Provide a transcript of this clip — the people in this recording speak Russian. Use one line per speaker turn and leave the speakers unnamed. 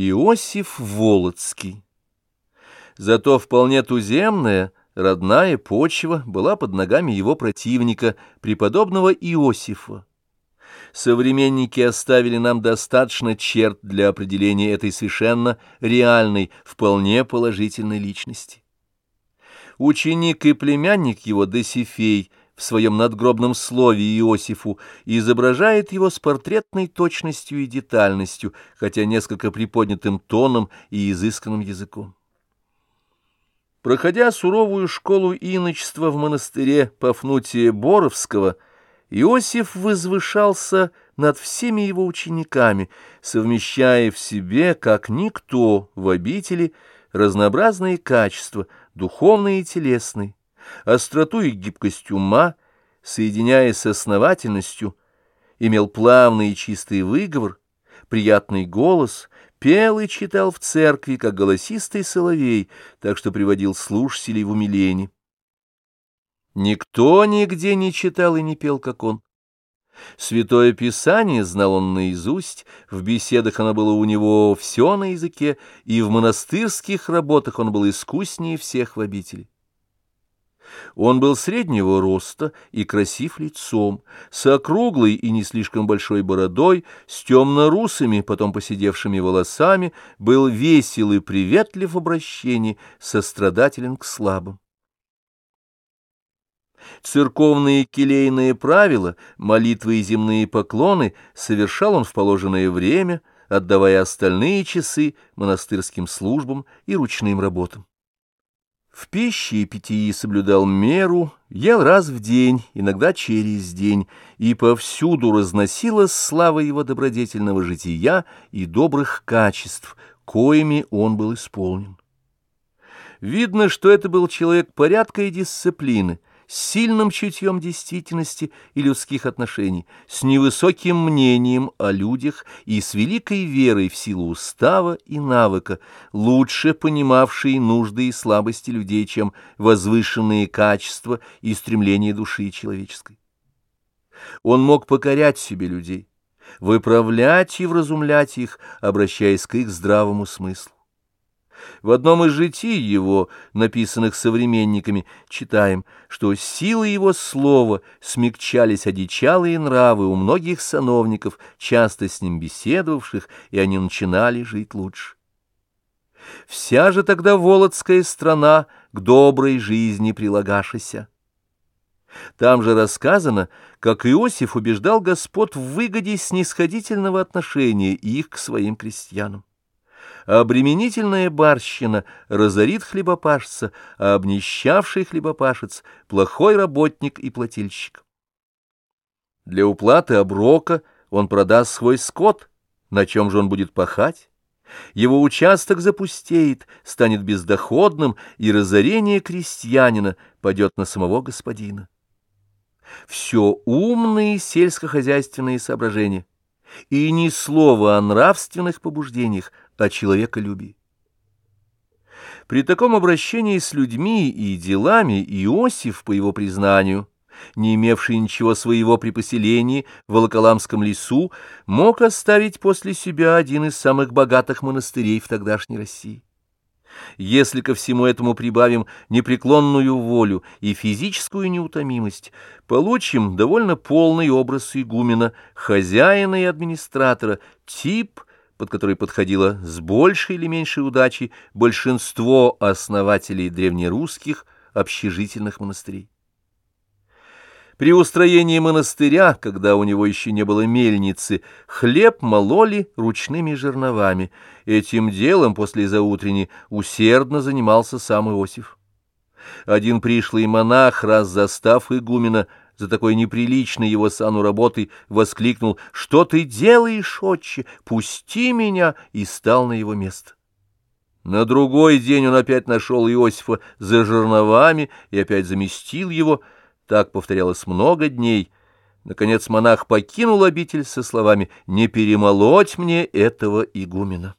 Иосиф Волоцкий. Зато вполне туземная, родная почва была под ногами его противника, преподобного Иосифа. Современники оставили нам достаточно черт для определения этой совершенно реальной, вполне положительной личности. Ученик и племянник его Досифей в своем надгробном слове Иосифу изображает его с портретной точностью и детальностью, хотя несколько приподнятым тоном и изысканным языком. Проходя суровую школу иночества в монастыре Пафнутия Боровского, Иосиф возвышался над всеми его учениками, совмещая в себе, как никто в обители, разнообразные качества, духовные и телесные, остроту и гибкость ума, соединяясь с основательностью, имел плавный и чистый выговор, приятный голос, пел и читал в церкви, как голосистый соловей, так что приводил слушателей в умиление. Никто нигде не читал и не пел, как он. Святое Писание знал он наизусть, в беседах оно было у него все на языке, и в монастырских работах он был искуснее всех в обители. Он был среднего роста и красив лицом, с округлой и не слишком большой бородой, с темно-русыми, потом поседевшими волосами, был весел и приветлив в обращении, сострадателен к слабым. Церковные келейные правила, молитвы и земные поклоны совершал он в положенное время, отдавая остальные часы монастырским службам и ручным работам. В пище и питьи соблюдал меру, ел раз в день, иногда через день, и повсюду разносилась слава его добродетельного жития и добрых качеств, коими он был исполнен. Видно, что это был человек порядка и дисциплины, с сильным чутьем действительности и людских отношений, с невысоким мнением о людях и с великой верой в силу устава и навыка, лучше понимавший нужды и слабости людей, чем возвышенные качества и стремления души человеческой. Он мог покорять себе людей, выправлять и вразумлять их, обращаясь к их здравому смыслу. В одном из житий его, написанных современниками, читаем, что силы его слова смягчались одичалые нравы у многих сановников, часто с ним беседовавших, и они начинали жить лучше. Вся же тогда Володская страна к доброй жизни прилагашися. Там же рассказано, как Иосиф убеждал господ в выгоде снисходительного отношения их к своим крестьянам обременительная барщина разорит хлебопашца, а обнищавший хлебопашец — плохой работник и плательщик. Для уплаты оброка он продаст свой скот, на чем же он будет пахать? Его участок запустеет, станет бездоходным, и разорение крестьянина падет на самого господина. Все умные сельскохозяйственные соображения, и ни слова о нравственных побуждениях, о человеколюбии. При таком обращении с людьми и делами Иосиф, по его признанию, не имевший ничего своего при поселении в Волоколамском лесу, мог оставить после себя один из самых богатых монастырей в тогдашней России. Если ко всему этому прибавим непреклонную волю и физическую неутомимость, получим довольно полный образ игумена, хозяина и администратора, тип – под который подходило с большей или меньшей удачей большинство основателей древнерусских общежительных монастырей. При устроении монастыря, когда у него еще не было мельницы, хлеб мололи ручными жерновами. Этим делом после заутренней усердно занимался сам Иосиф. Один пришлый монах, раз застав игумена, за такой неприличной его сану работы, воскликнул «Что ты делаешь, отче? Пусти меня!» и стал на его место. На другой день он опять нашел Иосифа за жерновами и опять заместил его. Так повторялось много дней. Наконец монах покинул обитель со словами «Не перемолоть мне этого игумена».